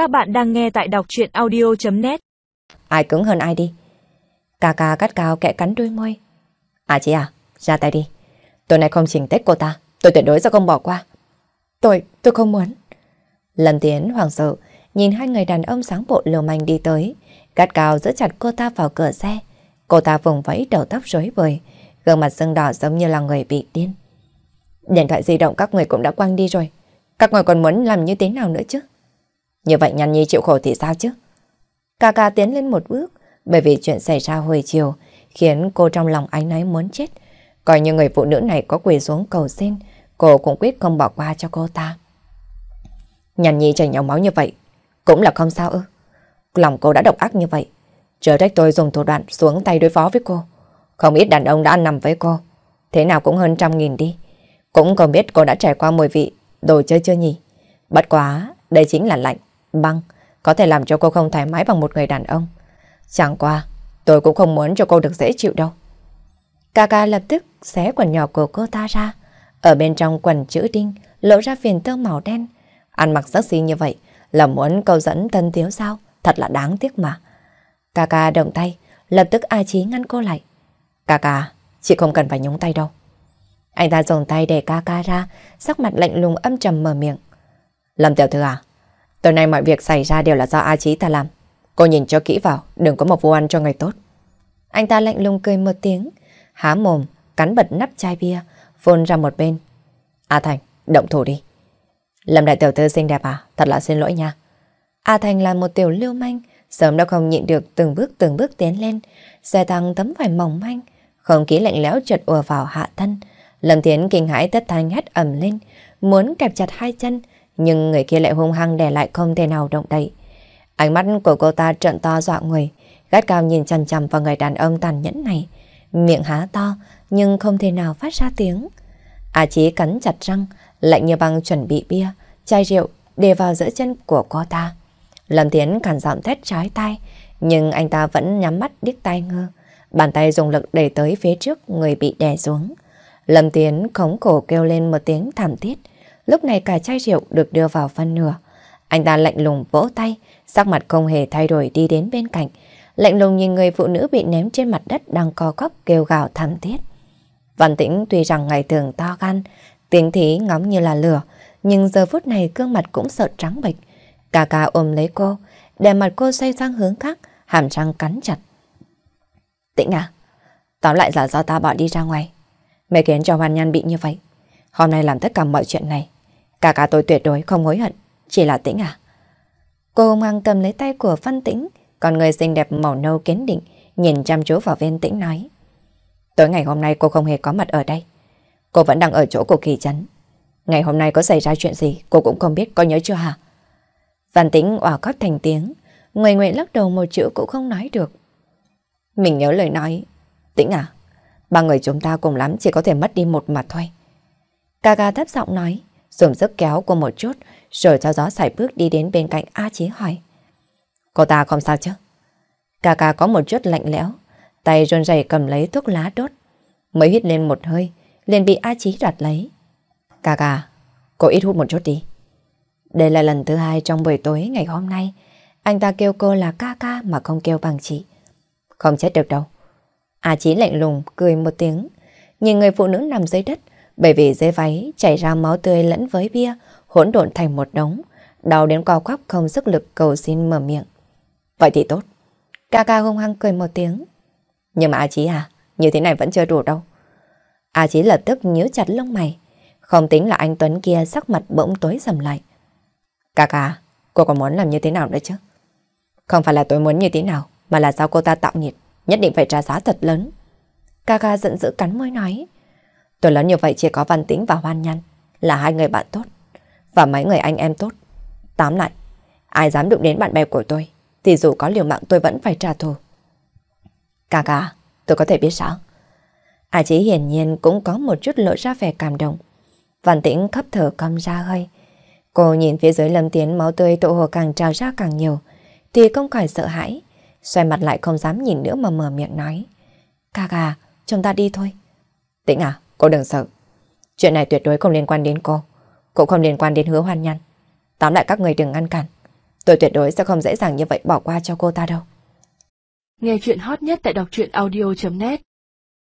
Các bạn đang nghe tại đọc chuyện audio.net Ai cứng hơn ai đi. Cà cà cắt cao kẽ cắn đôi môi. À chị à, ra tay đi. Tối nay không chỉnh tết cô ta, tôi tuyệt đối sẽ không bỏ qua. Tôi, tôi không muốn. Lâm Tiến hoàng sợ, nhìn hai người đàn ông sáng bộ liều manh đi tới. Cắt cao giữ chặt cô ta vào cửa xe. Cô ta vùng vẫy đầu tóc rối bời, gương mặt sưng đỏ giống như là người bị điên. Điện thoại di động các người cũng đã quăng đi rồi. Các người còn muốn làm như thế nào nữa chứ? Như vậy Nhan nhi chịu khổ thì sao chứ? Cà cà tiến lên một bước, bởi vì chuyện xảy ra hồi chiều, khiến cô trong lòng ánh náy muốn chết. Coi như người phụ nữ này có quỳ xuống cầu xin, cô cũng quyết không bỏ qua cho cô ta. Nhàn nhi chảy nhau máu như vậy, cũng là không sao ư. Lòng cô đã độc ác như vậy. Chờ trách tôi dùng thủ đoạn xuống tay đối phó với cô. Không ít đàn ông đã ăn nằm với cô. Thế nào cũng hơn trăm nghìn đi. Cũng không biết cô đã trải qua mùi vị đồ chơi chưa nhỉ? Bất quá, đây chính là lạnh, băng, có thể làm cho cô không thoải mái bằng một người đàn ông. Chẳng qua, tôi cũng không muốn cho cô được dễ chịu đâu. Kaka lập tức xé quần nhỏ của cô ta ra. Ở bên trong quần chữ đinh, lộ ra phiền tơ màu đen. Ăn mặc sexy như vậy, là muốn câu dẫn thân thiếu sao? Thật là đáng tiếc mà. Kaka động tay, lập tức ai chí ngăn cô lại. Kaka, chị không cần phải nhúng tay đâu. Anh ta dùng tay để Kaka ra, sắc mặt lạnh lùng âm trầm mở miệng. Lâm tiểu thư à, tối nay mọi việc xảy ra đều là do A Chí ta làm. Cô nhìn cho kỹ vào, đừng có một vô ăn cho ngày tốt. Anh ta lạnh lùng cười một tiếng, há mồm, cắn bật nắp chai bia, phun ra một bên. A Thành, động thủ đi. Lâm đại tiểu thư xinh đẹp à, thật là xin lỗi nha. A Thành là một tiểu lưu manh, sớm đã không nhịn được từng bước từng bước tiến lên, xe tăng tấm vải mỏng manh, không khí lạnh lẽo chợt ùa vào hạ thân. Lâm Tiến kinh hãi tất thanh hét ầm lên, muốn kẹp chặt hai chân, nhưng người kia lại hung hăng để lại không thể nào động đậy. Ánh mắt của cô ta trợn to dọa người, gắt cao nhìn chằm chằm vào người đàn ông tàn nhẫn này, miệng há to nhưng không thể nào phát ra tiếng. A Chí cắn chặt răng, lạnh như băng chuẩn bị bia, chai rượu để vào giữa chân của cô ta. Lâm Tiến cản giọng thét trái tay, nhưng anh ta vẫn nhắm mắt điếc tai ngơ. Bàn tay dùng lực đẩy tới phía trước người bị đè xuống. Lâm Tiến khống cổ kêu lên một tiếng thảm thiết. Lúc này cả chai rượu được đưa vào phân nửa. Anh ta lạnh lùng vỗ tay, sắc mặt không hề thay đổi đi đến bên cạnh. Lạnh lùng nhìn người phụ nữ bị ném trên mặt đất đang co cóc kêu gào thảm thiết. Văn tĩnh tuy rằng ngày thường to gan, tiếng thí ngóng như là lửa, nhưng giờ phút này gương mặt cũng sợ trắng bệch. Cà cà ôm lấy cô, để mặt cô xoay sang hướng khác, hàm răng cắn chặt. Tĩnh à, tóm lại là do ta bỏ đi ra ngoài. mày khiến cho Hoàn Nhan bị như vậy. Hôm nay làm tất cả mọi chuyện này. Cả cả tôi tuyệt đối không hối hận. Chỉ là tĩnh à. Cô mang cầm lấy tay của Văn Tĩnh, còn người xinh đẹp màu nâu kiến định, nhìn chăm chú vào viên tĩnh nói. Tối ngày hôm nay cô không hề có mặt ở đây. Cô vẫn đang ở chỗ của kỳ chấn. Ngày hôm nay có xảy ra chuyện gì cô cũng không biết, có nhớ chưa hả? Văn Tĩnh òa khóc thành tiếng, người nguyện lắc đầu một chữ cũng không nói được. Mình nhớ lời nói. Tĩnh à, ba người chúng ta cùng lắm chỉ có thể mất đi một mặt thôi. Cà cà thấp giọng nói, dùng sức kéo cô một chút, rồi cho gió xài bước đi đến bên cạnh A Chí hỏi. Cô ta không sao chứ? Cà cà có một chút lạnh lẽo, tay run rẩy cầm lấy thuốc lá đốt. Mới hít lên một hơi, liền bị A Chí đoạt lấy. Cà cà, cô ít hút một chút đi. Đây là lần thứ hai trong buổi tối ngày hôm nay, anh ta kêu cô là ca ca mà không kêu bằng chị. Không chết được đâu. A Chí lạnh lùng cười một tiếng, nhìn người phụ nữ nằm dưới đất, bởi vì dưới váy chảy ra máu tươi lẫn với bia, hỗn độn thành một đống, đau đến co quắp không sức lực cầu xin mở miệng. Vậy thì tốt. Ca ca hung hăng cười một tiếng. Nhưng mà A Chí à, như thế này vẫn chưa đủ đâu. A Chí lập tức nhíu chặt lông mày, không tính là anh Tuấn kia sắc mặt bỗng tối sầm lại. Ca ca, cô còn muốn làm như thế nào nữa chứ? Không phải là tôi muốn như thế nào, mà là sao cô ta tạo nhiệt, nhất định phải trả giá thật lớn. Ca ca giận dữ cắn môi nói. Tôi lớn như vậy chỉ có Văn Tĩnh và Hoan Nhân là hai người bạn tốt và mấy người anh em tốt. Tám lại, ai dám đụng đến bạn bè của tôi thì dù có liều mạng tôi vẫn phải trả thù. Ca ca, tôi có thể biết sao? À chỉ hiển nhiên cũng có một chút lộ ra vẻ cảm động. Văn Tĩnh khấp thở cầm ra hơi. Cô nhìn phía dưới lâm tiến máu tươi tụ hồ càng trào ra càng nhiều thì không khỏi sợ hãi. Xoay mặt lại không dám nhìn nữa mà mở miệng nói. Ca ca, chúng ta đi thôi. Tĩnh à, cô đừng sợ. Chuyện này tuyệt đối không liên quan đến cô. Cũng không liên quan đến hứa hoan nhăn. Tóm lại các người đừng ngăn cản. Tôi tuyệt đối sẽ không dễ dàng như vậy bỏ qua cho cô ta đâu. Nghe chuyện hot nhất tại đọc truyện audio.net